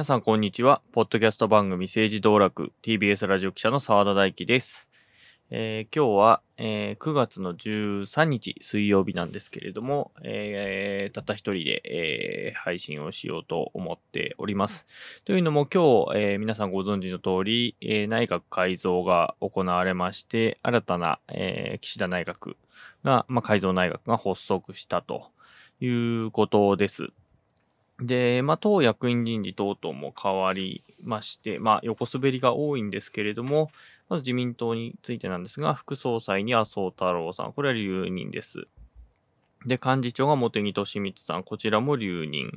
皆さんこんにちは。ポッドキャスト番組政治道楽 TBS ラジオ記者の澤田大樹です。えー今日は、えー9月の13日水曜日なんですけれども、えーたった一人で、えー配信をしようと思っております。というのも今日、えー皆さんご存知の通り、えー内閣改造が行われまして、新たな、えー岸田内閣が、まあ、改造内閣が発足したということです。で、まあ、党役員人事等々も変わりまして、まあ、横滑りが多いんですけれども、まず自民党についてなんですが、副総裁に麻生太郎さん、これは留任です。で、幹事長が茂木敏光さん、こちらも留任。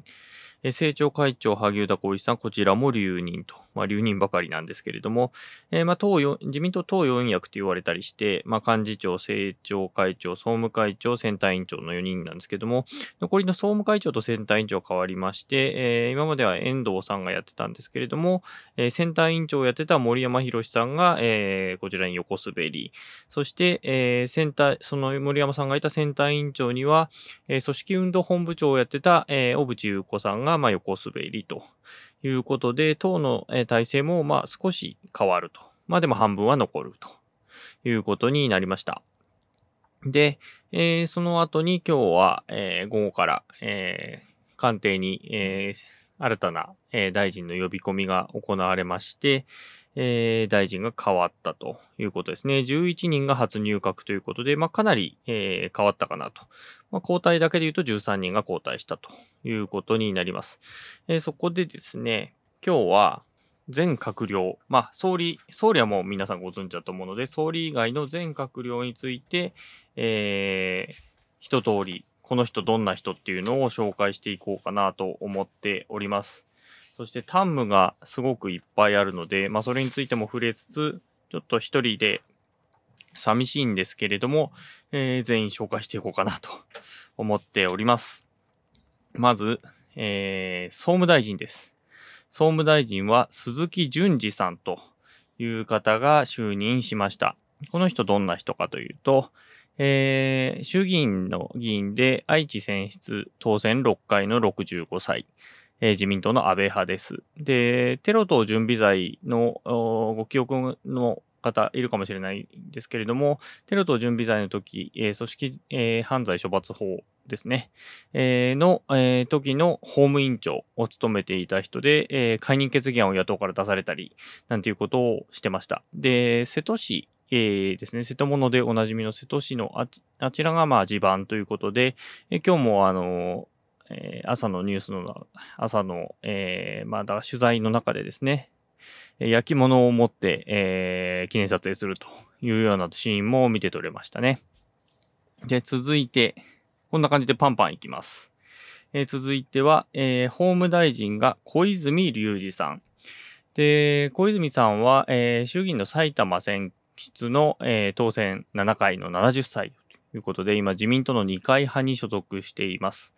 え政調会長、萩生田光一さん、こちらも留任と。まあ、留任ばかりなんですけれども、えーまあ、党四自民党党四役と言われたりして、まあ、幹事長、政調会長、総務会長、選対委員長の4人なんですけども、残りの総務会長と選対委員長変わりまして、えー今までは遠藤さんがやってたんですけれども、えー選対委員長をやってた森山博さんが、えーこちらに横滑り、そして、えー選対、その森山さんがいた選対委員長には、えー組織運動本部長をやってた、えー小渕優子さんが、まあ、横滑りと。いうことで、党の、体制も、まあ、少し変わると。まあ、でも半分は残るということになりました。で、えーその後に今日は、えー午後から、えー官邸に、えー新たな、えー大臣の呼び込みが行われまして、えー大臣が変わったということですね。11人が初入閣ということで、まあ、かなり、えー変わったかなと。まあ、交代だけで言うと13人が交代したということになります。えーそこでですね、今日は全閣僚、まあ、総理、総理はもう皆さんご存知だと思うので、総理以外の全閣僚について、えー一通り、この人どんな人っていうのを紹介していこうかなと思っております。そして、タンムがすごくいっぱいあるので、まあ、それについても触れつつ、ちょっと一人で寂しいんですけれども、えー全員紹介していこうかなと思っております。まず、えー総務大臣です。総務大臣は鈴木淳二さんという方が就任しました。この人どんな人かというと、えー衆議院の議員で愛知選出当選6回の65歳、えー自民党の安倍派です。で、テロ等準備罪のご記憶の方いるかもしれないんですけれども、テロ等準備罪の時、えー組織、えー犯罪処罰法ですね、えーの、えー時の法務委員長を務めていた人で、えー解任決議案を野党から出されたり、なんていうことをしてました。で、瀬戸市、えーですね、瀬戸物でおなじみの瀬戸市のあちあちらがまあ地盤ということで、えー今日もあのえー朝のニュースの、朝の、えーま、だ取材の中でですね、焼き物を持って、えー記念撮影するというようなシーンも見て取れましたね。で、続いて、こんな感じでパンパンいきます。え続いては、えー法務大臣が小泉隆二さん。で、小泉さんは、えー衆議院の埼玉選出の、えー当選7回の70歳いうことで、今自民党の二階派に所属しています。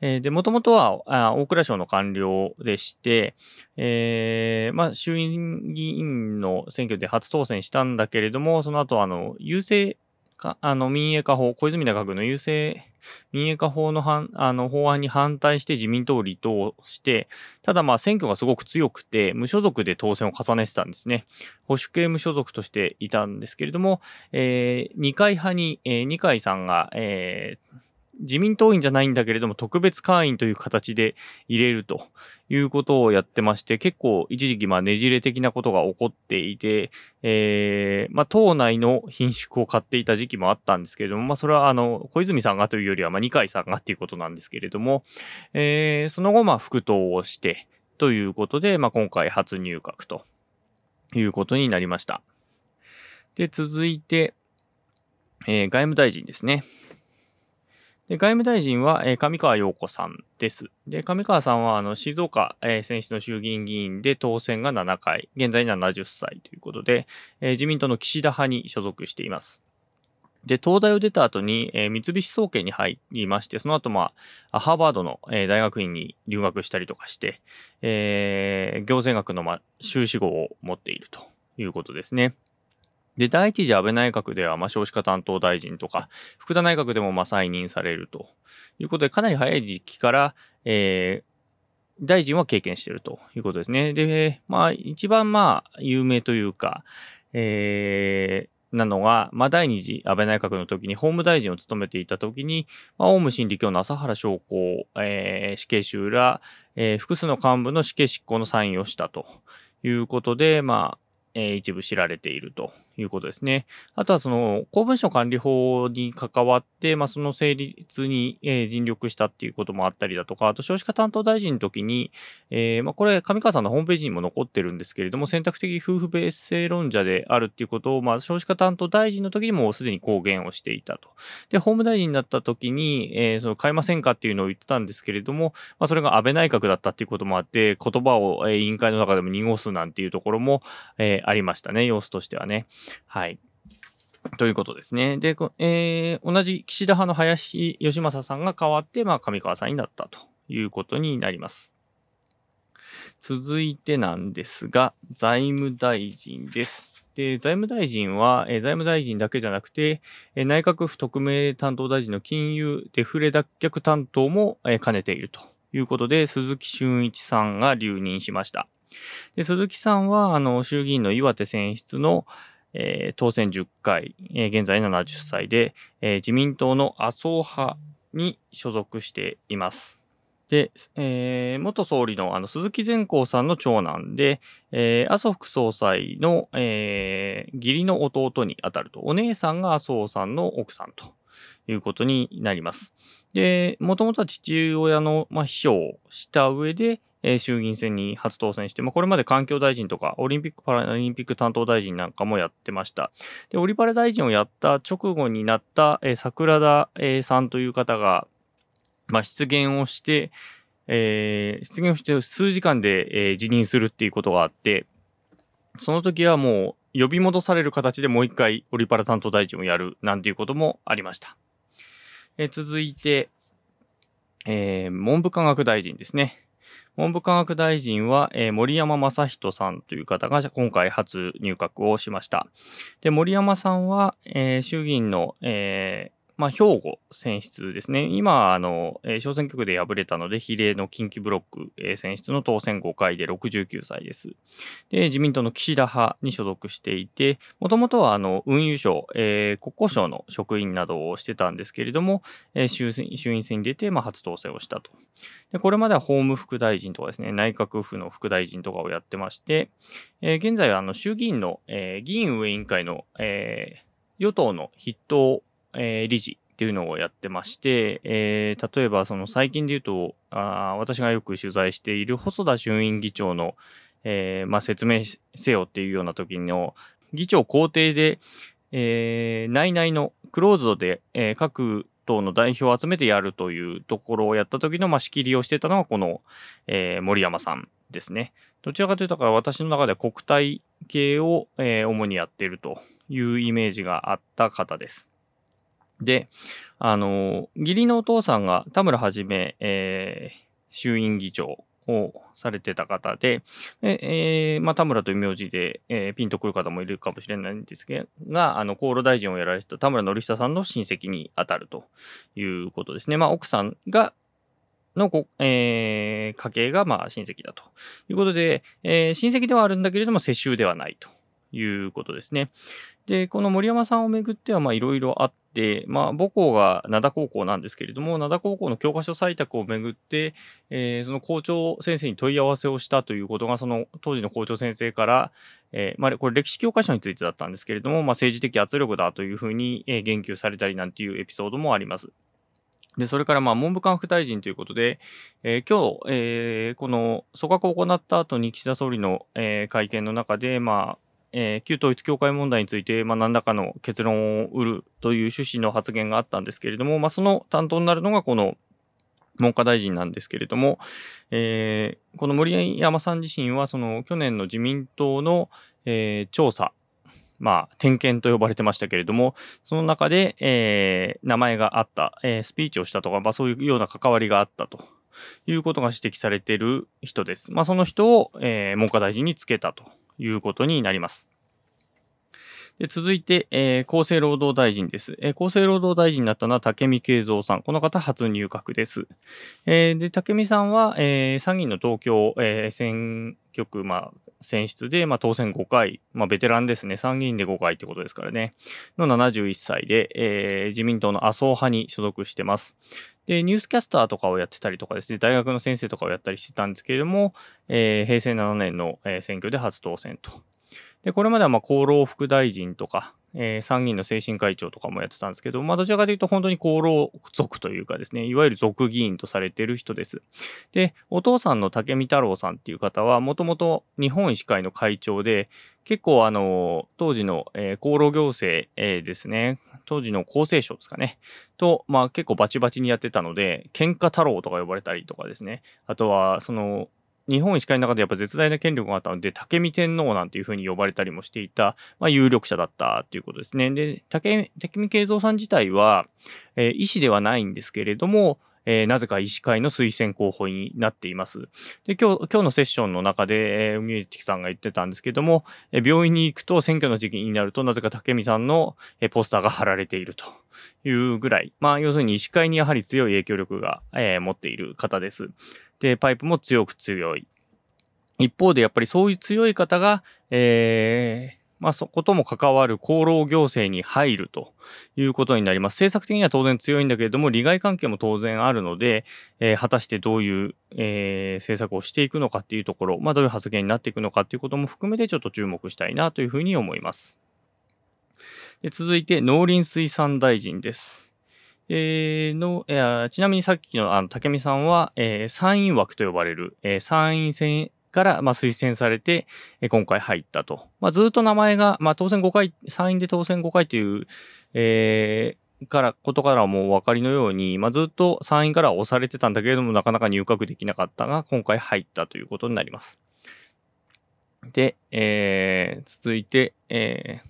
えーで、もともとは大蔵省の官僚でして、えーまあ、衆院議員の選挙で初当選したんだけれども、その後、あの、優勢か、あの、民営化法、小泉内閣の優勢民営化法の反あの法案に反対して自民党を離党して、ただまあ選挙がすごく強くて、無所属で当選を重ねてたんですね。保守系無所属としていたんですけれども、えー二階派に、えー二階さんが、えー自民党員じゃないんだけれども、特別会員という形で入れるということをやってまして、結構一時期まあねじれ的なことが起こっていて、えーまあ党内の品種を買っていた時期もあったんですけれども、まあそれはあの、小泉さんがというよりは、まあ二階さんがっていうことなんですけれども、えーその後まあ副党をして、ということで、まあ今回初入閣ということになりました。で、続いて、えー外務大臣ですね。で外務大臣は、えー上川陽子さんです。で、上川さんは、あの、静岡、えー選出の衆議院議員で当選が7回、現在70歳ということで、えー自民党の岸田派に所属しています。で、東大を出た後に、えー三菱総研に入りまして、その後、まあ、ハーバードの、えー大学院に留学したりとかして、えー行政学の、まあ、修士号を持っているということですね。で、第一次安倍内閣では、まあ、少子化担当大臣とか、福田内閣でも、まあ、再任されるということで、かなり早い時期から、えー大臣は経験しているということですね。で、まあ、一番まあ、有名というか、えー、なのが、まあ、第二次安倍内閣の時に法務大臣を務めていた時に、まあ、オウム真理教の朝原将校、えー、死刑囚ら、えー、複数の幹部の死刑執行のサインをしたということで、まあ、えー、一部知られているということですね。あとはその公文書管理法に関わって、まあ、その成立に、えー、尽力したっていうこともあったりだとか、あと少子化担当大臣の時に、えー、まあ、これ上川さんのホームページにも残ってるんですけれども、選択的夫婦別姓論者であるっていうことを、まあ、少子化担当大臣の時にもすでに公言をしていたと。で、法務大臣になった時に、えー、その変えませんかっていうのを言ってたんですけれども、まあ、それが安倍内閣だったっていうこともあって、言葉を、えー、委員会の中でも濁すなんていうところも、えー、ありましたね、様子としてはね。はい。ということですね。で、えー、同じ岸田派の林義正さんが代わって、まあ、上川さんになったということになります。続いてなんですが、財務大臣です。で、財務大臣は、え、財務大臣だけじゃなくて、え、内閣府特命担当大臣の金融デフレ脱却担当も、え、兼ねているということで、鈴木俊一さんが留任しました。で鈴木さんは、あの、衆議院の岩手選出の、えー、当選10回、えー、現在70歳で、えー、自民党の麻生派に所属しています。で、えー、元総理のあの鈴木善光さんの長男で、えー、麻生副総裁の、えー、義理の弟にあたると、お姉さんが麻生さんの奥さんということになります。で、もともとは父親の、まあ、秘書をした上で、え、衆議院選に初当選して、まあ、これまで環境大臣とか、オリンピック・パラリンピック担当大臣なんかもやってました。で、オリパラ大臣をやった直後になった、え、桜田、え、さんという方が、まあ、失言をして、えー、失言をして数時間で、えー、辞任するっていうことがあって、その時はもう呼び戻される形でもう一回オリパラ担当大臣をやるなんていうこともありました。えー、続いて、えー、文部科学大臣ですね。文部科学大臣は、えー、森山正人さんという方が今回初入閣をしました。で、森山さんは、えー、衆議院の、えー、まあ、兵庫選出ですね。今、あの、えー、小選挙区で敗れたので、比例の近畿ブロック、えー、選出の当選5回で69歳です。で、自民党の岸田派に所属していて、もともとは、あの、運輸省、えー、国交省の職員などをしてたんですけれども、えー、衆衆院選に出て、まあ、初当選をしたと。で、これまでは法務副大臣とかですね、内閣府の副大臣とかをやってまして、えー、現在は、あの、衆議院の、えー、議員運営委員会の、えー、与党の筆頭えー、理事っていうのをやってまして、えー、例えばその最近で言うとあ、私がよく取材している細田衆院議長の、えー、まあ、説明せよっていうような時の議長公邸で、えー、内々のクローズドで、えー、各党の代表を集めてやるというところをやった時の、まあ、仕切りをしてたのがこの、えー、森山さんですね。どちらかというとか、私の中では国体系を、えー、主にやっているというイメージがあった方です。で、あの、義理のお父さんが田村はじめ、えー、衆院議長をされてた方で、えー、まあ、田村という名字で、えー、ピンとくる方もいるかもしれないんですけが、あの、厚労大臣をやられてた田村典久さんの親戚に当たるということですね。まあ、奥さんが、のご、えー、家系が、まあ、親戚だということで、えー、親戚ではあるんだけれども、世襲ではないということですね。で、この森山さんをめぐっては、まあ、いろいろあって、まあ、母校が灘高校なんですけれども、灘高校の教科書採択をめぐって、えー、その校長先生に問い合わせをしたということが、その当時の校長先生から、えー、まあ、これ歴史教科書についてだったんですけれども、まあ、政治的圧力だというふうに、え言及されたりなんていうエピソードもあります。で、それから、まあ、文部科学大臣ということで、えー、今日、えー、この組閣を行った後に岸田総理の、えー、会見の中で、まあ、えー、旧統一教会問題について、まあ、何らかの結論を得るという趣旨の発言があったんですけれども、まあ、その担当になるのがこの文科大臣なんですけれども、えー、この森山さん自身は、その去年の自民党の、えー、調査、まあ、点検と呼ばれてましたけれども、その中で、えー、名前があった、えー、スピーチをしたとか、まあ、そういうような関わりがあったということが指摘されている人です。まあ、その人を、えー、文科大臣につけたということになります。で続いて、えー、厚生労働大臣です、えー。厚生労働大臣になったのは武見敬三さん。この方初入閣です。えー、で、武見さんは、え、参議院の東京、え、選挙区、まあ、選出で、まあ、当選5回、まあ、ベテランですね。参議院で5回ってことですからね。の71歳で、え、自民党の麻生派に所属してます。で、ニュースキャスターとかをやってたりとかですね、大学の先生とかをやったりしてたんですけれども、えー、平成7年の、選挙で初当選と。で、これまではま厚労副大臣とか、えー、参議院の精神会長とかもやってたんですけど、まあ、どちらかというと本当に厚労族というかですね、いわゆる族議員とされている人です。で、お父さんの竹見太郎さんっていう方は、もともと日本医師会の会長で、結構あの、当時の、えー、厚労行政、えー、ですね、当時の厚生省ですかね、と、まあ結構バチバチにやってたので、喧嘩太郎とか呼ばれたりとかですね、あとは、その、日本医師会の中でやっぱ絶大な権力があったので、竹見天皇なんていうふうに呼ばれたりもしていた、まあ、有力者だったということですね。で、竹見慶三さん自体は、えー、医師ではないんですけれども、えー、なぜか医師会の推薦候補になっています。で、今日、今日のセッションの中で、えー、海内さんが言ってたんですけども、えー、病院に行くと選挙の時期になると、なぜか竹見さんの、えー、ポスターが貼られているというぐらい、まあ、要するに医師会にやはり強い影響力が、えー、持っている方です。で、パイプも強く強い。一方でやっぱりそういう強い方が、えー、まあそことも関わる厚労行政に入るということになります。政策的には当然強いんだけれども、利害関係も当然あるので、えー、果たしてどういう、えー、政策をしていくのかっていうところ、まあどういう発言になっていくのかっていうことも含めてちょっと注目したいなというふうに思います。で続いて農林水産大臣です。えー、の、えー、ちなみにさっきのあの竹見さんは、えー、参院枠と呼ばれる、えー、参院選から、まあ、推薦されて、え今回入ったと。まあ、ずっと名前が、まあ、当選5回、参院で当選5回という、えー、から、ことからもお分かりのように、まあ、ずっと参院から押されてたんだけれども、なかなか入閣できなかったが、今回入ったということになります。で、えー、続いて、えー、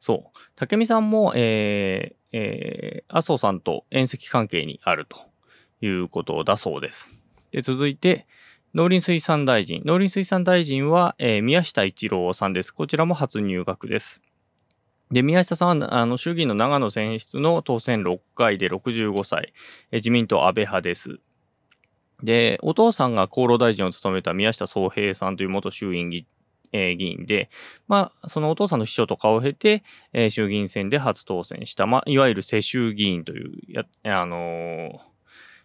そう。竹見さんも、えー、えー、麻生さんと縁石関係にあるということだそうです。で、続いて、農林水産大臣。農林水産大臣は、えー、宮下一郎さんです。こちらも初入閣です。で、宮下さんは、あの、衆議院の長野選出の当選6回で65歳、えー、自民党安倍派です。で、お父さんが厚労大臣を務めた宮下宗平さんという元衆院議え、議員で、まあ、そのお父さんの秘書とかを経て、えー、衆議院選で初当選した、まあ、いわゆる世襲議員というや、あのー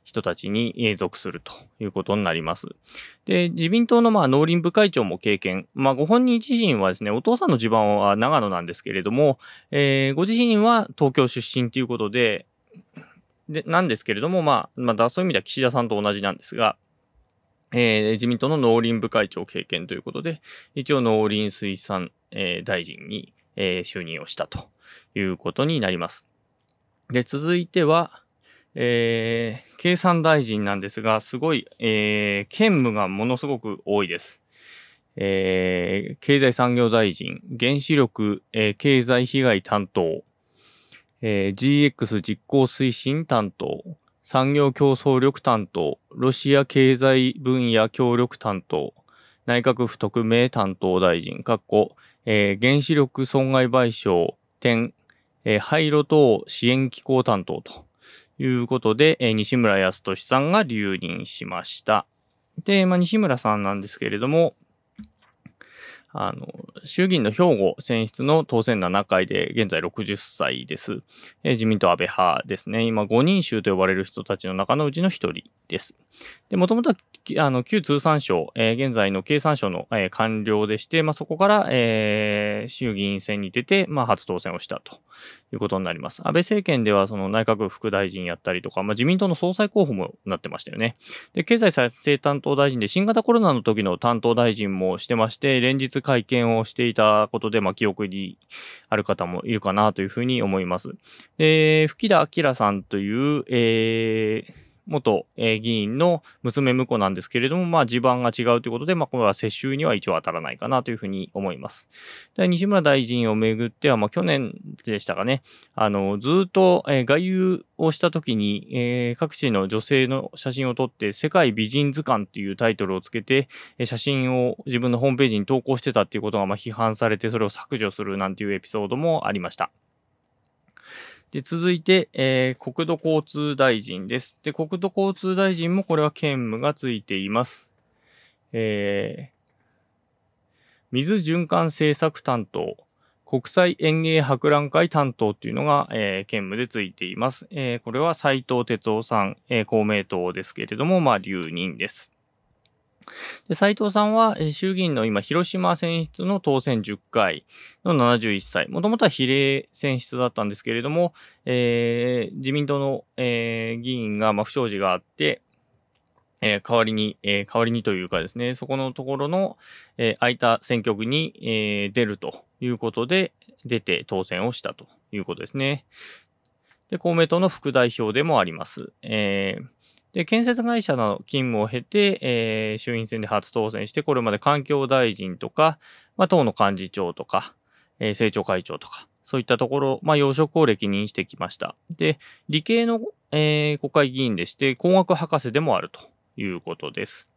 人たちに属するということになります。で、自民党のまあ農林部会長も経験。まあご本人自身はですね、お父さんの地盤は長野なんですけれども、えー、ご自身は東京出身ということで、で、なんですけれども、まあ、まあ、そういう意味では岸田さんと同じなんですが、えー、自民党の農林部会長経験ということで、一応農林水産、えー、大臣に、えー、就任をしたということになります。で、続いては、えー、経産大臣なんですが、すごい、えー、兼務がものすごく多いです。えー、経済産業大臣、原子力、えー、経済被害担当、えー、GX 実行推進担当、産業競争力担当、ロシア経済分野協力担当、内閣府特命担当大臣、括弧、えー、原子力損害賠償、点、えー、廃炉等支援機構担当ということで、えー、西村康稔さんが留任しました。で、まあ、西村さんなんですけれども、あの、衆議院の兵庫選出の当選7回で現在60歳です。えー、自民党安倍派ですね。今5人衆と呼ばれる人たちの中のうちの1人です。で、もともとあの、旧通産省、えー、現在の経産省の、えー、官僚でして、まあ、そこから、えー、衆議院選に出て、まあ、初当選をしたということになります。安倍政権では、その内閣副大臣やったりとか、まあ、自民党の総裁候補もなってましたよね。で、経済再生担当大臣で、新型コロナの時の担当大臣もしてまして、連日会見をしていたことで、まあ、記憶にある方もいるかなというふうに思います。で、吹田明さんという、えー、元、えー、議員の娘婿なんですけれども、まあ、地盤が違うということで、まあ、これは世襲には一応当たらないかなというふうに思います。で西村大臣をめぐっては、まあ、去年でしたかね、あの、ずっと、えー、外遊をしたときに、えー、各地の女性の写真を撮って、世界美人図鑑というタイトルをつけて、え、写真を自分のホームページに投稿してたっていうことが、ま、批判されて、それを削除するなんていうエピソードもありました。で、続いて、えー、国土交通大臣です。で、国土交通大臣もこれは兼務がついています。えー、水循環政策担当、国際園芸博覧会担当っていうのが、えー、兼務でついています。えー、これは斉藤哲夫さん、えー、公明党ですけれども、まあ、留任です。で斉藤さんは衆議院の今、広島選出の当選10回の71歳。もともとは比例選出だったんですけれども、えー、自民党の、えー、議員が、まあ、不祥事があって、えー、代わりに、え、代わりにというかですね、そこのところの、え、空いた選挙区に、え、出るということで、出て当選をしたということですね。で、公明党の副代表でもあります。えー、で、建設会社の勤務を経て、えー、衆院選で初当選して、これまで環境大臣とか、まあ、党の幹事長とか、えー、政調会長とか、そういったところ、まあ、要職を歴任してきました。で、理系の、えー、国会議員でして、工学博士でもあるということです。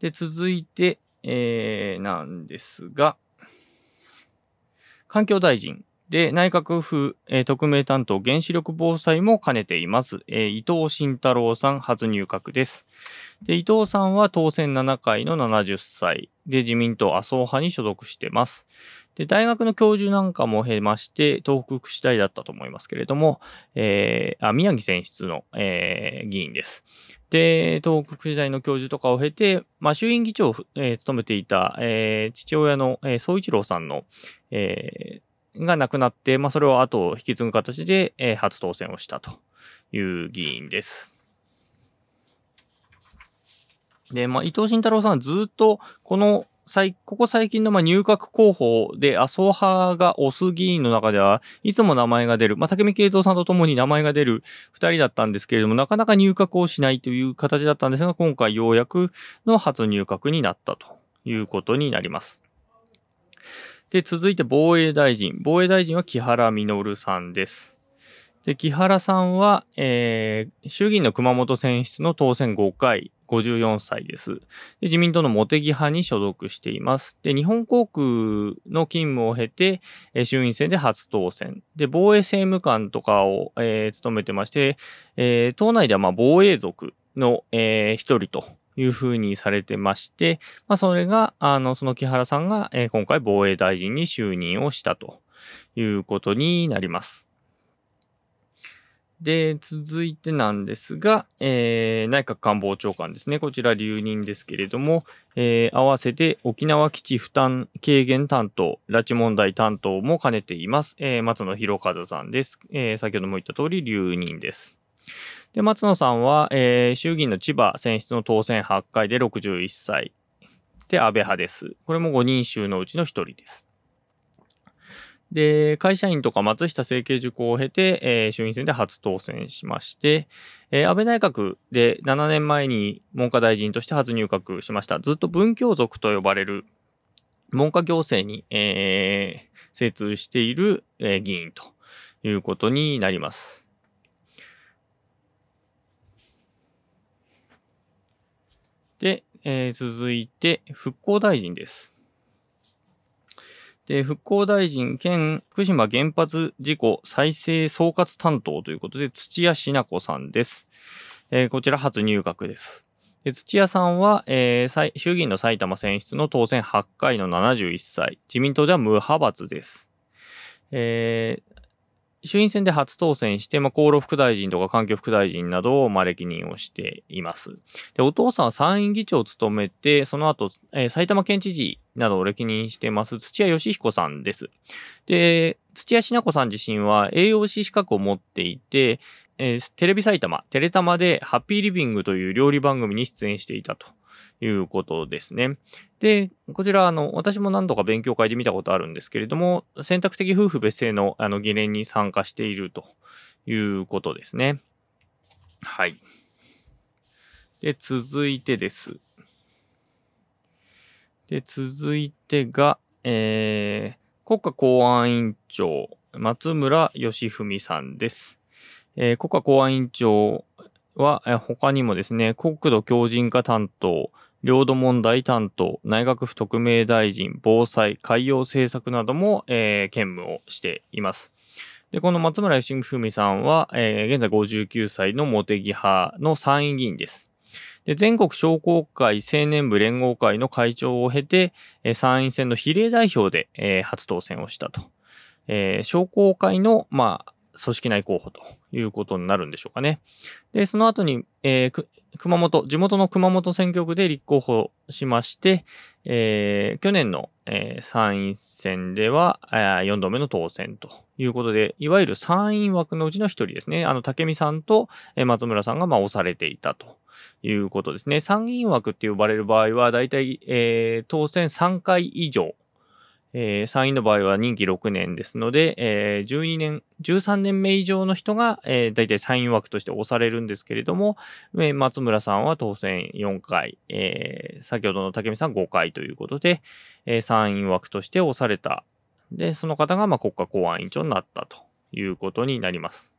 で、続いて、えー、なんですが、環境大臣。で、内閣府、えー、特命担当原子力防災も兼ねています。えー、伊藤慎太郎さん初入閣です。で、伊藤さんは当選7回の70歳で自民党麻生派に所属してます。で、大学の教授なんかも経まして、東北福祉大だったと思いますけれども、えー、あ宮城選出の、えー、議員です。で、東北福祉大の教授とかを経て、まあ、衆院議長を、えー、務めていた、えー、父親の、えー、総一郎さんの、えー、が亡くなって、まあ、それを後を引き継ぐ形で、えー、初当選をしたという議員です。で、まあ、伊藤慎太郎さんはずっと、この、ここ最近のま入閣候補で麻生派が推す議員の中ではいつも名前が出る、まあ、竹見慶三さんと共に名前が出る二人だったんですけれども、なかなか入閣をしないという形だったんですが、今回ようやくの初入閣になったということになります。で、続いて防衛大臣。防衛大臣は木原稔さんです。で、木原さんは、えー、衆議院の熊本選出の当選5回、54歳です。で自民党の茂木派に所属しています。で、日本航空の勤務を経て、えー、衆院選で初当選。で、防衛政務官とかを、えー、務めてまして、えー、党内ではまあ防衛族の、えー、一人というふうにされてまして、まあ、それが、あの、その木原さんが、えー、今回防衛大臣に就任をしたということになります。で、続いてなんですが、えー、内閣官房長官ですね。こちら留任ですけれども、えー、合わせて沖縄基地負担軽減担当、拉致問題担当も兼ねています。えー、松野博一さんです。えー、先ほども言った通り留任です。で、松野さんは、えー、衆議院の千葉選出の当選8回で61歳。で、安倍派です。これも5人衆のうちの1人です。で、会社員とか松下政経塾を経て、えー、衆院選で初当選しまして、えー、安倍内閣で7年前に文科大臣として初入閣しました。ずっと文教族と呼ばれる文科行政に、えー、精通している、えー、議員ということになります。で、えー、続いて、復興大臣です。で、復興大臣兼福島原発事故再生総括担当ということで、土屋品子さんです。えー、こちら初入閣です。で土屋さんは、えー、衆議院の埼玉選出の当選8回の71歳。自民党では無派閥です。えー、衆院選で初当選して、まあ、厚労副大臣とか環境副大臣などを、まあ、歴任をしています。で、お父さんは参院議長を務めて、その後、えー、埼玉県知事などを歴任してます、土屋義彦さんです。で、土屋品子さん自身は栄養士資格を持っていて、えー、テレビ埼玉、テレタマでハッピーリビングという料理番組に出演していたと。いうことですね。で、こちら、あの、私も何度か勉強会で見たことあるんですけれども、選択的夫婦別姓の、あの、議連に参加しているということですね。はい。で、続いてです。で、続いてが、えー、国家公安委員長、松村義文さんです。えー国家公安委員長は、他にもですね、国土強靭化担当、領土問題担当、内閣府特命大臣、防災、海洋政策なども、えー兼務をしています。で、この松村義文さんは、えー現在59歳の茂木派の参院議員です。で、全国商工会青年部連合会の会長を経て、えー参院選の比例代表で、えー初当選をしたと。えー商工会の、まあ、組織内候補ということになるんでしょうかね。で、その後に、えー熊本、地元の熊本選挙区で立候補しまして、えー去年の、えー参院選では、あー4度目の当選ということで、いわゆる参院枠のうちの一人ですね。あの、竹見さんと、松村さんが、まあ、押されていたということですね。参議院枠って呼ばれる場合は、だいたい、えー当選3回以上。えー参院の場合は任期6年ですので、えー12年、13年目以上の人が、えー、大体参院枠として押されるんですけれども、えー松村さんは当選4回、えー先ほどの竹見さん5回ということで、えー参院枠として押された。で、その方が、まあ、国家公安委員長になったということになります。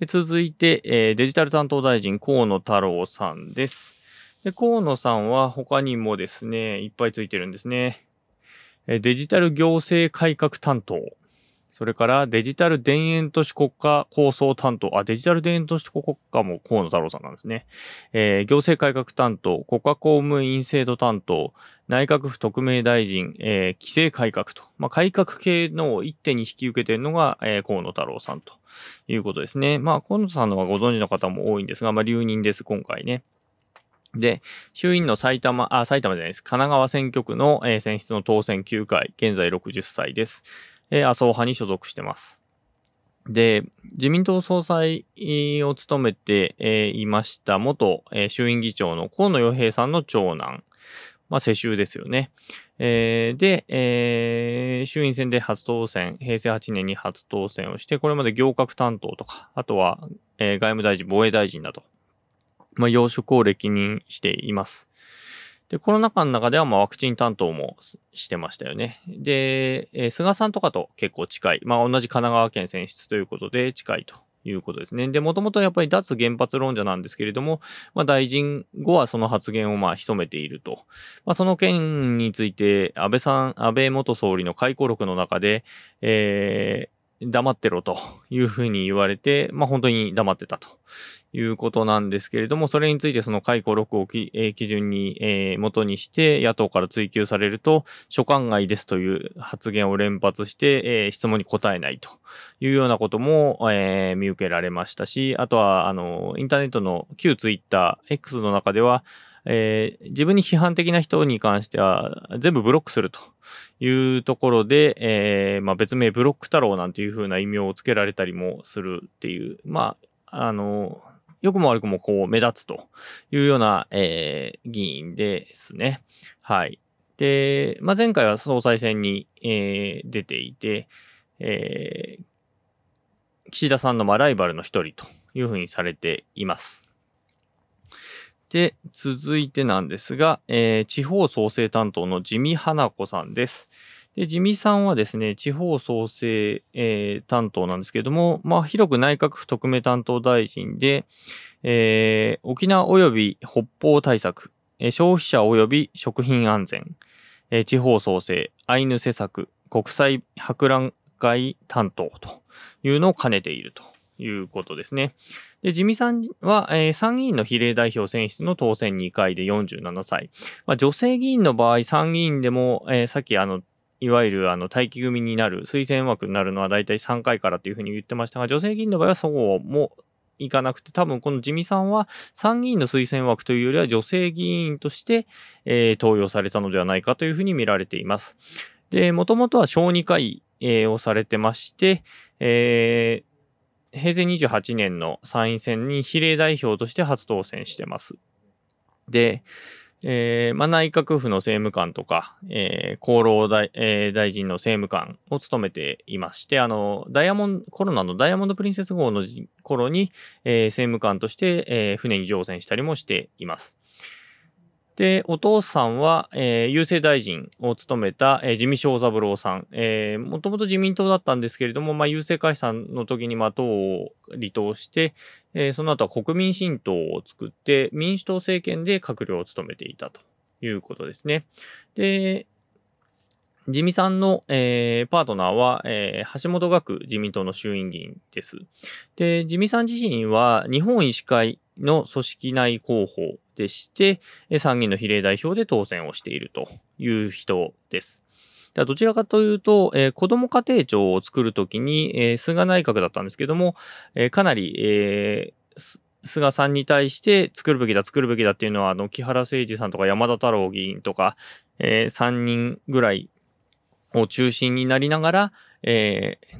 で続いて、えーデジタル担当大臣、河野太郎さんです。で、河野さんは他にもですね、いっぱいついてるんですね。デジタル行政改革担当。それからデジタル田園都市国家構想担当。あ、デジタル田園都市国家も河野太郎さんなんですね。えー行政改革担当、国家公務員制度担当、内閣府特命大臣、えー規制改革と。まあ、改革系の一手に引き受けているのが、えー河野太郎さんということですね。まあ、河野さんのはご存知の方も多いんですが、まあ、留任です、今回ね。で、衆院の埼玉、あ、埼玉じゃないです。神奈川選挙区の、えー選出の当選9回、現在60歳です。えー麻生派に所属してます。で、自民党総裁を務めて、えーいました元、え衆院議長の河野洋平さんの長男。まあ、世襲ですよね。えーで、えー衆院選で初当選、平成8年に初当選をして、これまで行革担当とか、あとは、えー外務大臣、防衛大臣など、まあ、要職を歴任しています。で、コロナ禍の中では、まあ、ワクチン担当もしてましたよね。で、えー菅さんとかと結構近い。まあ、同じ神奈川県選出ということで近いということですね。で、もともとやっぱり脱原発論者なんですけれども、まあ、大臣後はその発言をまあ、潜めていると。まあ、その件について、安倍さん、安倍元総理の回顧録の中で、え黙ってろというふうに言われて、まあ本当に黙ってたということなんですけれども、それについてその解雇録をき、えー基準に、えー元にして野党から追及されると、所管外ですという発言を連発して、えー質問に答えないというようなことも、えー見受けられましたし、あとは、あの、インターネットの旧ツイッター、X の中では、えー自分に批判的な人に関しては全部ブロックするというところで、えーまあ、別名ブロック太郎なんていう風な異名をつけられたりもするっていう、まあ、あの、良くも悪くもこう目立つというような、えー議員ですね。はい。で、まあ、前回は総裁選に、えー出ていて、えー岸田さんのまライバルの一人というふうにされています。で、続いてなんですが、えー地方創生担当の地味花子さんです。で、地味さんはですね、地方創生、えー担当なんですけども、まあ、広く内閣府特命担当大臣で、えー沖縄及び北方対策、えー消費者及び食品安全、えー地方創生、アイヌ施策、国際博覧会担当というのを兼ねているということですね。で、地味さんは、えー参議院の比例代表選出の当選2回で47歳。まあ、女性議員の場合、参議院でも、えーさっきあの、いわゆるあの待機組になる、推薦枠になるのは大体3回からというふうに言ってましたが、女性議員の場合はそうもいかなくて、多分この地味さんは参議院の推薦枠というよりは女性議員として、えー登用されたのではないかというふうに見られています。で、もともとは小児科医、えーをされてまして、えー平成28年の参院選に比例代表として初当選してます。で、えー、まあ、内閣府の政務官とか、えー、厚労大,、えー、大臣の政務官を務めていまして、あの、ダイヤモンド、コロナのダイヤモンドプリンセス号の頃に、えー、政務官として、えー、船に乗船したりもしています。で、お父さんは、えー、郵政大臣を務めた、えー、自見正三郎さん。えー、もともと自民党だったんですけれども、まあ、郵政解散の時に、まあ、党を離党して、えー、その後は国民新党を作って、民主党政権で閣僚を務めていたということですね。で、自見さんの、えー、パートナーは、えー、橋本学自民党の衆院議員です。で、自見さん自身は日本医師会の組織内候補でして、参議院の比例代表で当選をしているという人です。どちらかというと、えー、子ども家庭庁を作るときに、えー、菅内閣だったんですけども、えー、かなり、えー、菅さんに対して作るべきだ、作るべきだっていうのは、あの、木原誠二さんとか山田太郎議員とか、えー、3人ぐらいを中心になりながら、えー、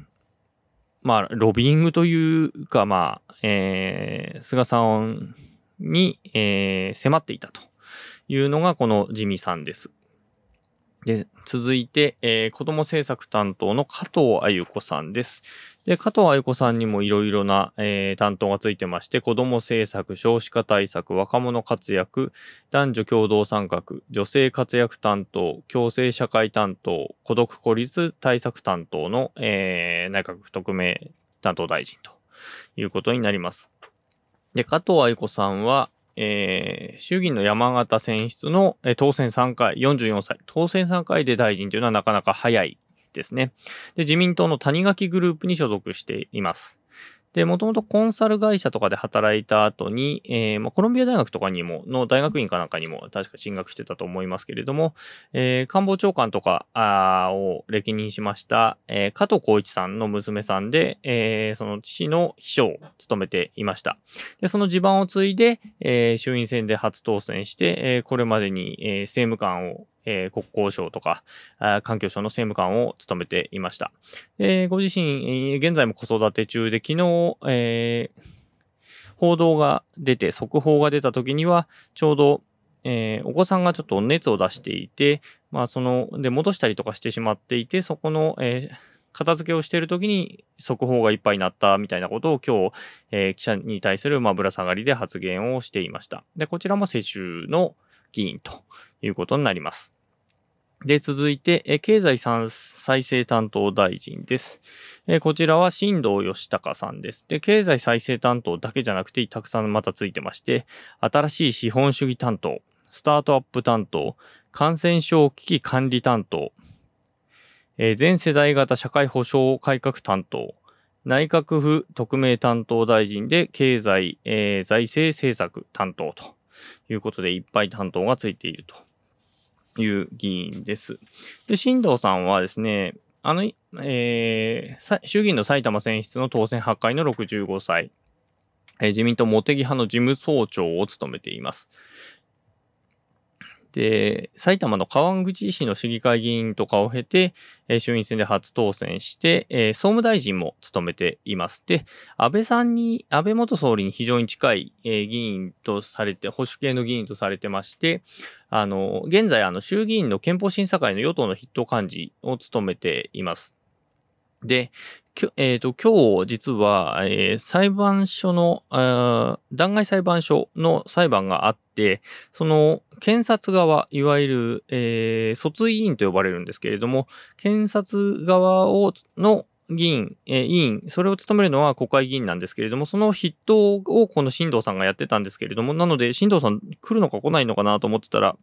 まあ、ロビングというか、まあ、えー、菅さんに、えー、迫っていたというのがこの地味さんです。で、続いて、えー、子供政策担当の加藤あゆ子さんです。で、加藤あゆ子さんにもいろいろな、えー、担当がついてまして、子供政策、少子化対策、若者活躍、男女共同参画、女性活躍担当、共生社会担当、孤独孤立対策担当の、えー、内閣府特命担当大臣ということになります。で、加藤愛子さんは、えー、衆議院の山形選出の、えー、当選3回、44歳、当選3回で大臣というのはなかなか早いですね。で、自民党の谷垣グループに所属しています。で、もともとコンサル会社とかで働いた後に、えー、まあ、コロンビア大学とかにも、の大学院かなんかにも確か進学してたと思いますけれども、えー、官房長官とかあを歴任しました、えー、加藤浩一さんの娘さんで、えー、その父の秘書を務めていました。で、その地盤を継いで、えー、衆院選で初当選して、えー、これまでに、えー、政務官をえー、国交省とか、環境省の政務官を務めていました。えー、ご自身、現在も子育て中で、昨日、えー、報道が出て、速報が出た時には、ちょうど、えー、お子さんがちょっと熱を出していて、まあ、その、で、戻したりとかしてしまっていて、そこの、えー、片付けをしている時に速報がいっぱいになったみたいなことを今日、えー、記者に対する、ま、ぶら下がりで発言をしていました。で、こちらも世襲の議員ということになります。で、続いて、経済再生担当大臣です。こちらは新藤義孝さんです。で、経済再生担当だけじゃなくて、たくさんまたついてまして、新しい資本主義担当、スタートアップ担当、感染症危機管理担当、え全世代型社会保障改革担当、内閣府特命担当大臣で経済、え、財政政策担当ということでいっぱい担当がついていると。いう議員です。で、新藤さんはですね、あの、えー、衆議院の埼玉選出の当選8回の65歳、えー、自民党茂木派の事務総長を務めています。で、埼玉の川口市の市議会議員とかを経て、え衆院選で初当選して、え総務大臣も務めています。で、安倍さんに、安倍元総理に非常に近い、え議員とされて、保守系の議員とされてまして、あの、現在、あの、衆議院の憲法審査会の与党の筆頭幹事を務めています。で、きょえっ、ー、と、今日実は、えー、裁判所の、弾劾裁判所の裁判があって、その検察側、いわゆる、えー、訴追委員と呼ばれるんですけれども、検察側をの議員、えー、委員、それを務めるのは国会議員なんですけれども、その筆頭をこの新藤さんがやってたんですけれども、なので、新藤さん来るのか来ないのかなと思ってたら、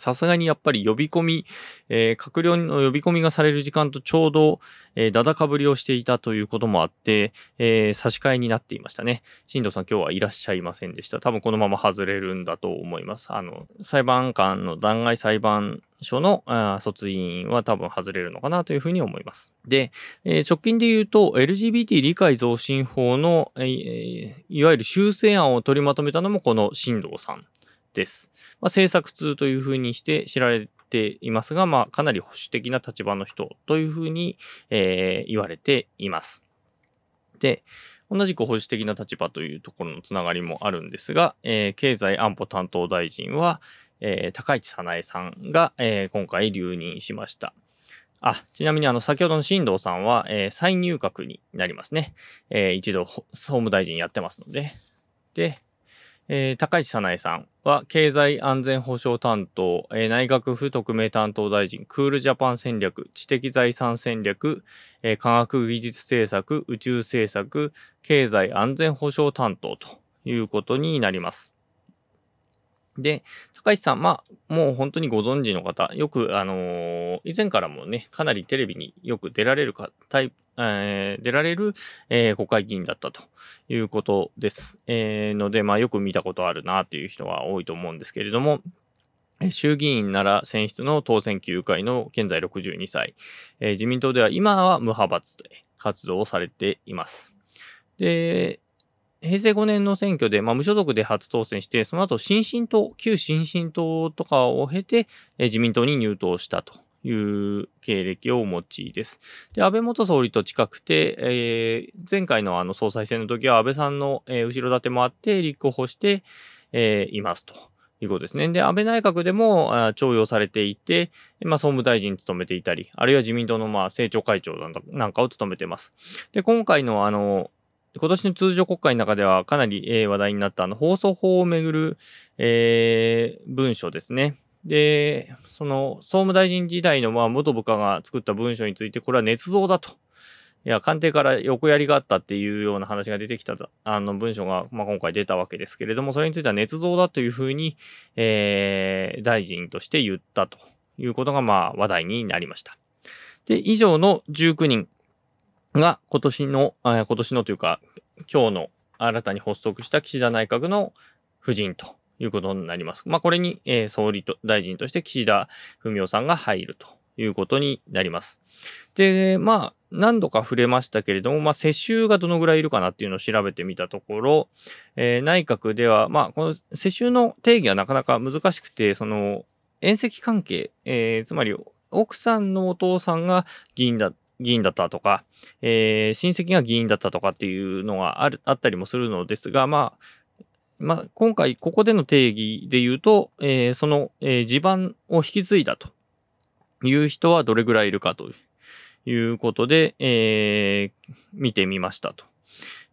さすがにやっぱり呼び込み、えー、閣僚の呼び込みがされる時間とちょうど、えー、だだかぶりをしていたということもあって、えー、差し替えになっていましたね。新藤さん今日はいらっしゃいませんでした。多分このまま外れるんだと思います。あの、裁判官の弾劾裁判所の卒員は多分外れるのかなというふうに思います。で、えー、直近で言うと LGBT 理解増進法の、えー、いわゆる修正案を取りまとめたのもこの新藤さんです。まあ、政策通というふうにして知られていますが、まあ、かなり保守的な立場の人というふうに、えー、言われています。で、同じく保守的な立場というところのつながりもあるんですが、えー、経済安保担当大臣は、えー、高市早苗さんが、えー、今回留任しました。あ、ちなみにあの、先ほどの新藤さんは、えー、再入閣になりますね。えー、一度、総務大臣やってますので。で、えー、高市早苗さんは経済安全保障担当、えー、内閣府特命担当大臣、クールジャパン戦略、知的財産戦略、えー、科学技術政策、宇宙政策、経済安全保障担当ということになります。で、高市さん、まあ、もう本当にご存知の方、よく、あのー、以前からもね、かなりテレビによく出られるか、タイプ、えー、出られる、えー、国会議員だったということです。えー、ので、まあ、よく見たことあるなという人は多いと思うんですけれども、衆議院なら選出の当選9回の現在62歳、えー、自民党では今は無派閥で活動をされています。で、平成5年の選挙で、まあ、無所属で初当選して、その後、新進党、旧新進党とかを経て、え、自民党に入党したという経歴をお持ちです。で、安倍元総理と近くて、えー、前回のあの総裁選の時は安倍さんの、えー、後ろ盾もあって立候補して、えー、いますと。いうことですね。で、安倍内閣でも重用されていて、まあ、総務大臣務めていたり、あるいは自民党のまあ政調会長なんかを務めています。で、今回のあの、今年の通常国会の中ではかなり、話題になったあの放送法をめぐる、えー、文書ですね。で、その総務大臣時代のまあ元部下が作った文書について、これは捏造だと。いや、官邸から横やりがあったっていうような話が出てきた、あの文書が、まあ、今回出たわけですけれども、それについては捏造だというふうに、えー、大臣として言ったということが、まあ、話題になりました。で、以上の19人が今年の、今年のというか、今日の新たに発足した岸田内閣の夫人ということになります。まあ、これに、えー、総理と大臣として岸田文雄さんが入るということになります。で、まあ、何度か触れましたけれども、まあ、世襲がどのぐらいいるかなっていうのを調べてみたところ、えー、内閣では、まあ、この世襲の定義はなかなか難しくて、その、遠赤関係、えー、つまり、奥さんのお父さんが議員だ議員だったとか、えー、親戚が議員だったとかっていうのがある、あったりもするのですが、まあ、まあ、今回ここでの定義で言うと、えー、その、えー、地盤を引き継いだという人はどれぐらいいるかということで、えー、見てみましたと。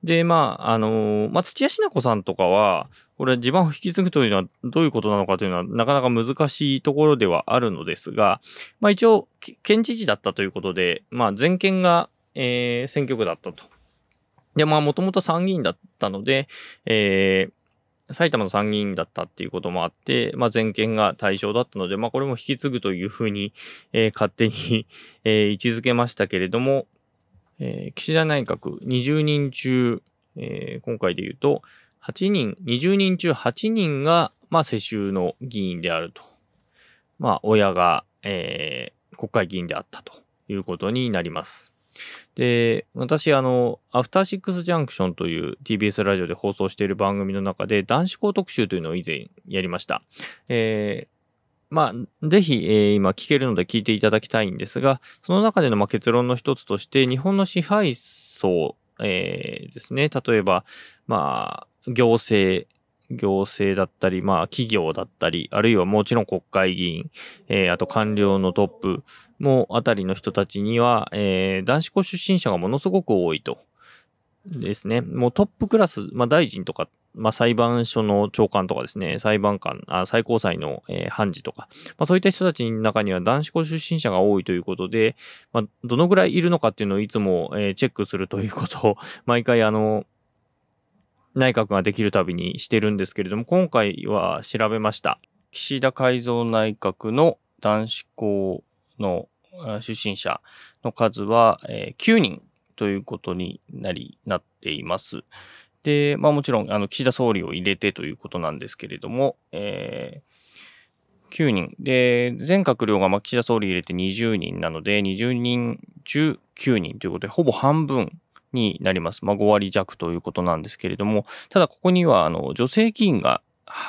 で、まあ、あのー、まあ、土屋品子さんとかは、これ地盤を引き継ぐというのはどういうことなのかというのはなかなか難しいところではあるのですが、まあ一応、県知事だったということで、まあ全県が、えー、選挙区だったと。で、まあもともと参議院だったので、えー、埼玉の参議院だったっていうこともあって、まあ、全権が対象だったので、まあ、これも引き継ぐというふうに、えー、勝手に えー、位置づけましたけれども、えー、岸田内閣20人中、えー、今回で言うと、8人、20人中8人が、まあ、世襲の議員であると。まあ、親が、えー、国会議員であったということになります。で、私、あの、アフターシックスジャンクションという TBS ラジオで放送している番組の中で、男子校特集というのを以前やりました。えー、まあ、ぜひ、えー、今聞けるので聞いていただきたいんですが、その中でのまあ結論の一つとして、日本の支配層、えー、ですね、例えば、まあ、行政、行政だったり、まあ企業だったり、あるいはもちろん国会議員、えー、あと官僚のトップもあたりの人たちには、えー、男子校出身者がものすごく多いと。ですね。もうトップクラス、まあ大臣とか、まあ裁判所の長官とかですね、裁判官、あ最高裁の、えー、判事とか、まあそういった人たちの中には男子校出身者が多いということで、まあどのぐらいいるのかっていうのをいつも、えー、チェックするということを、毎回あの、内閣ができるたびにしてるんですけれども、今回は調べました。岸田改造内閣の男子校の出身者の数は、えー、9人ということになり、なっています。で、まあもちろん、あの、岸田総理を入れてということなんですけれども、えー、9人。で、全閣僚がま岸田総理入れて20人なので、20人中9人ということで、ほぼ半分になります。まあ、5割弱ということなんですけれども、ただここには、あの、女性議員が、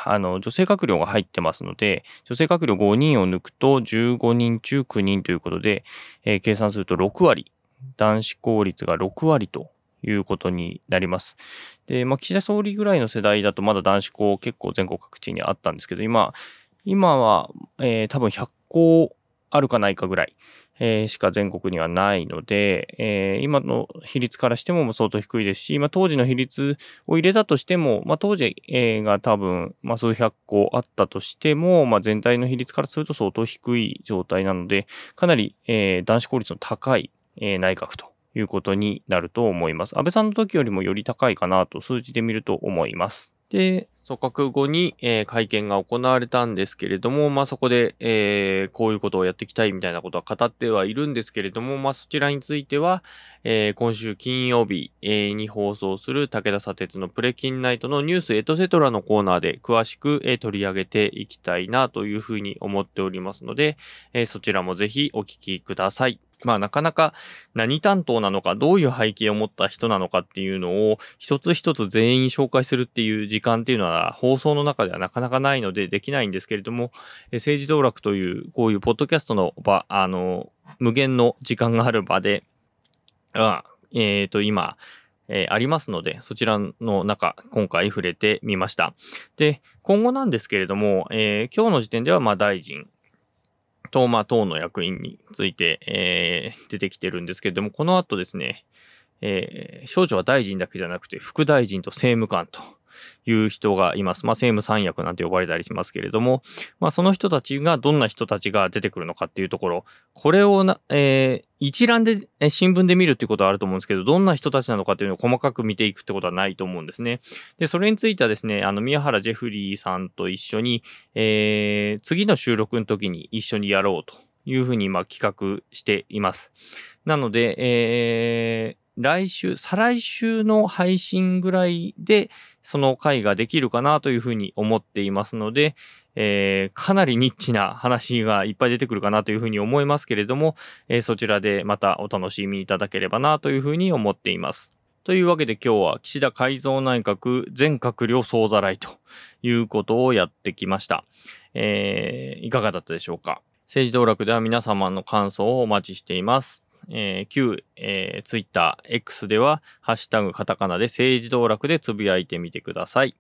あの、女性閣僚が入ってますので、女性閣僚5人を抜くと15人中9人ということで、えー、計算すると6割、男子効率が6割ということになります。で、まあ、岸田総理ぐらいの世代だとまだ男子校結構全国各地にあったんですけど、今、今は、えー、多分100校あるかないかぐらい、えー、しか全国にはないので、えー、今の比率からしても相当低いですし、まあ、当時の比率を入れたとしても、まあ、当時、えー、が多分、まあ、数百個あったとしても、まあ、全体の比率からすると相当低い状態なので、かなり、えー、男子効率の高い、えー、内閣ということになると思います。安倍さんの時よりもより高いかなと数字で見ると思います。で、組閣後に、えー、会見が行われたんですけれども、まあ、そこで、えー、こういうことをやっていきたいみたいなことは語ってはいるんですけれども、まあ、そちらについては、えー、今週金曜日、え、に放送する武田砂鉄のプレキンナイトのニュースエトセトラのコーナーで詳しく、えー、取り上げていきたいなというふうに思っておりますので、えー、そちらもぜひお聞きください。まあなかなか何担当なのか、どういう背景を持った人なのかっていうのを一つ一つ全員紹介するっていう時間っていうのは放送の中ではなかなかないのでできないんですけれども、政治道楽というこういうポッドキャストの場、あの、無限の時間がある場で、あえっ、ー、と今、えー、ありますので、そちらの中、今回触れてみました。で、今後なんですけれども、えー、今日の時点では、まあ、大臣、と、まあ、党の役員について、えー、出てきてるんですけれども、この後ですね、えー、少女は大臣だけじゃなくて、副大臣と政務官という人がいます。まあ、政務三役なんて呼ばれたりしますけれども、まあ、その人たちがどんな人たちが出てくるのかっていうところ、これをな、えー、一覧で、え新聞で見るっていうことはあると思うんですけど、どんな人たちなのかっていうのを細かく見ていくってことはないと思うんですね。で、それについてはですね、あの、宮原ジェフリーさんと一緒に、えー、次の収録の時に一緒にやろうというふうに今企画しています。なので、えー、来週、再来週の配信ぐらいで、その回ができるかなというふうに思っていますので、えー、かなりニッチな話がいっぱい出てくるかなというふうに思いますけれども、えー、そちらでまたお楽しみいただければなというふうに思っています。というわけで今日は岸田改造内閣全閣僚総ざらいということをやってきました。えー、いかがだったでしょうか？政治道楽では皆様の感想をお待ちしています。えー、旧、えー、ツイッター X では、ハッシュタグカタカナで政治道楽でつぶやいてみてください。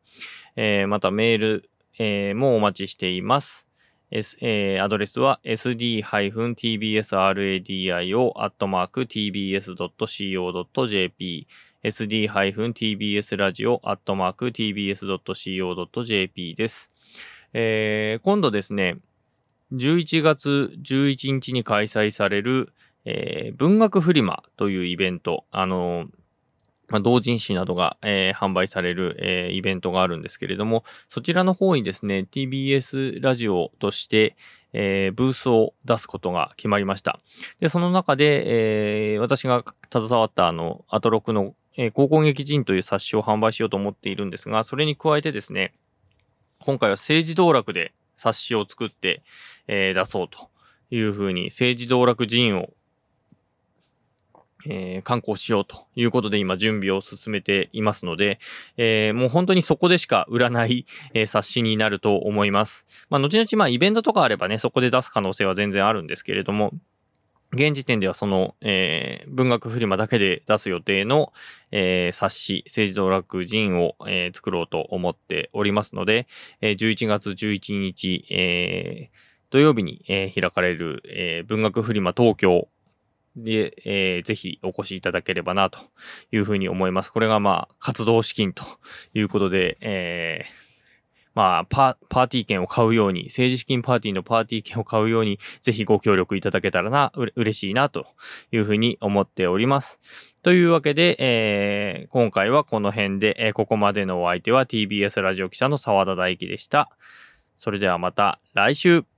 えー、またメール、えー、もお待ちしています。S えー、アドレスは sd-tbsradio.tbs.co.jp sd-tbsradio.tbs.co.jp です。えー、今度ですね、11月11日に開催される、えー、文学フリマというイベント、あのー、まあ、同人誌などが、えー、販売される、えー、イベントがあるんですけれども、そちらの方にですね、TBS ラジオとして、えー、ブースを出すことが決まりました。で、その中で、えー、私が携わったあの、アトロクの、えー、高校劇人という冊子を販売しようと思っているんですが、それに加えてですね、今回は政治道楽で冊子を作って、えー、出そうというふうに、政治道楽人をえー、観光しようということで今準備を進めていますので、えー、もう本当にそこでしか売らない、えー、冊子になると思います。まあ、後々まあイベントとかあればね、そこで出す可能性は全然あるんですけれども、現時点ではその、えー、文学フリマだけで出す予定の、えー、冊子、政治道楽人を、えー、作ろうと思っておりますので、えー、11月11日、えー、土曜日に、えー、開かれる、えー、文学フリマ東京で、えー、ぜひお越しいただければなというふうに思います。これがまあ、活動資金ということで、えー、まあパ、ーティー券を買うように、政治資金パーティーのパーティー券を買うように、ぜひご協力いただけたらな、う嬉しいなというふうに思っております。というわけで、えー、今回はこの辺で、えー、ここまでのお相手は TBS ラジオ記者の澤田大樹でした。それではまた来週。